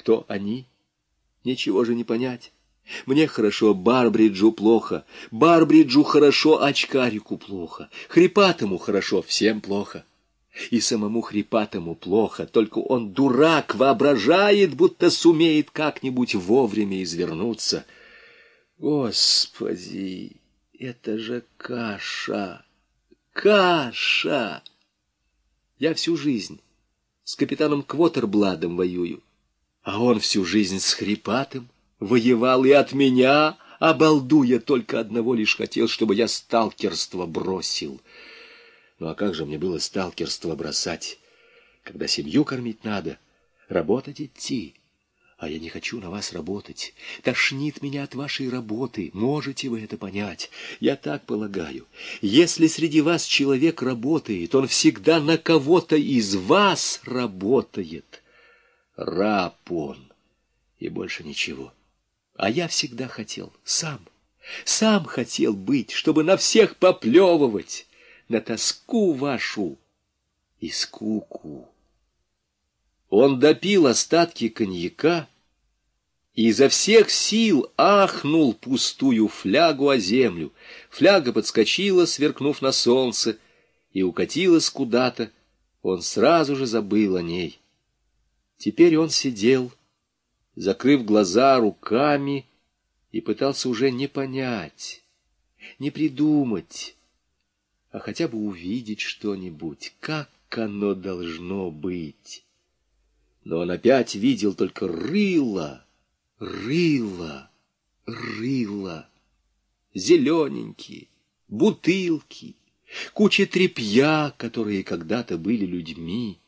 Кто они? Ничего же не понять. Мне хорошо, Барбриджу плохо. Барбриджу хорошо, очкарику плохо. Хрипатому хорошо, всем плохо. И самому хрипатому плохо, только он дурак, воображает, будто сумеет как-нибудь вовремя извернуться. Господи, это же каша, каша! Я всю жизнь с капитаном Квотербладом воюю, а он всю жизнь с хрипатым воевал и от меня, обалдуя, только одного лишь хотел, чтобы я сталкерство бросил. Ну а как же мне было сталкерство бросать, когда семью кормить надо, работать идти? А я не хочу на вас работать. Тошнит меня от вашей работы. Можете вы это понять? Я так полагаю. Если среди вас человек работает, он всегда на кого-то из вас работает. Раб он. И больше ничего. А я всегда хотел, сам, сам хотел быть, чтобы на всех поплевывать, на тоску вашу и скуку. Он допил остатки коньяка и изо всех сил ахнул пустую флягу о землю. Фляга подскочила, сверкнув на солнце, и укатилась куда-то. Он сразу же забыл о ней. Теперь он сидел, закрыв глаза руками, и пытался уже не понять, не придумать, а хотя бы увидеть что-нибудь, как оно должно быть. Но он опять видел только рыло, рыло, рыло, зелененькие, бутылки, куча тряпья, которые когда-то были людьми,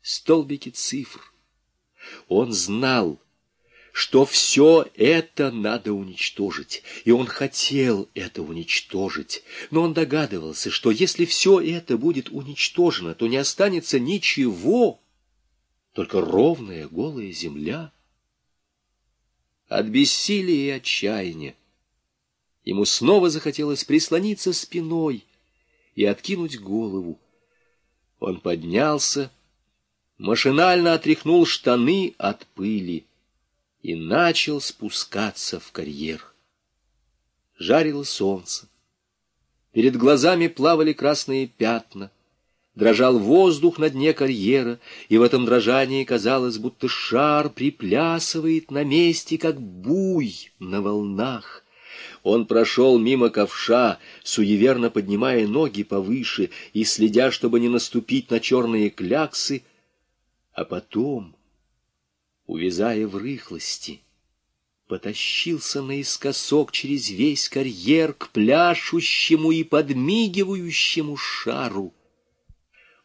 столбики цифр. Он знал, что все это надо уничтожить, и он хотел это уничтожить, но он догадывался, что если все это будет уничтожено, то не останется ничего, только ровная голая земля. От бессилия и отчаяния ему снова захотелось прислониться спиной и откинуть голову. Он поднялся, машинально отряхнул штаны от пыли, и начал спускаться в карьер. Жарило солнце. Перед глазами плавали красные пятна. Дрожал воздух на дне карьера, и в этом дрожании казалось, будто шар приплясывает на месте, как буй на волнах. Он прошел мимо ковша, суеверно поднимая ноги повыше и следя, чтобы не наступить на черные кляксы, а потом увязая в рыхлости, потащился наискосок через весь карьер к пляшущему и подмигивающему шару.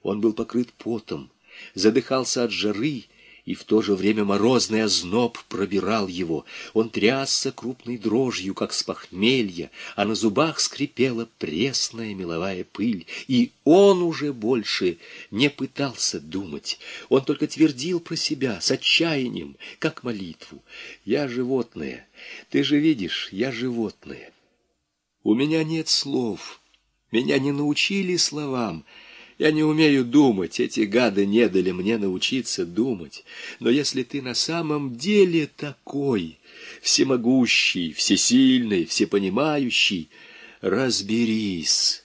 Он был покрыт потом, задыхался от жары, и в то же время морозный озноб пробирал его. Он трясся крупной дрожью, как с похмелья, а на зубах скрипела пресная меловая пыль. И он уже больше не пытался думать. Он только твердил про себя с отчаянием, как молитву. «Я животное. Ты же видишь, я животное. У меня нет слов. Меня не научили словам». Я не умею думать, эти гады не дали мне научиться думать. Но если ты на самом деле такой, всемогущий, всесильный, всепонимающий, разберись.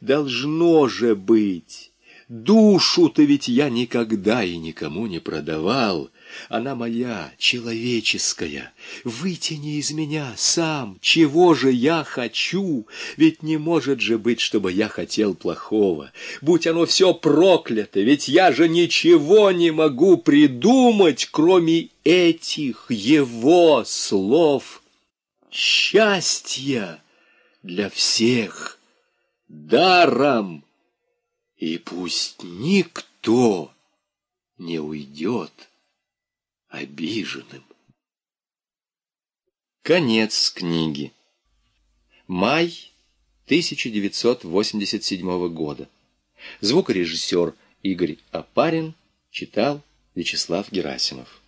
Должно же быть. Душу-то ведь я никогда и никому не продавал. Она моя, человеческая. Вытяни из меня сам, чего же я хочу. Ведь не может же быть, чтобы я хотел плохого. Будь оно все проклято, ведь я же ничего не могу придумать, кроме этих его слов. Счастье для всех даром, и пусть никто не уйдет обиженным. Конец книги. Май 1987 года. Звукорежиссер Игорь Апарин читал Вячеслав Герасимов.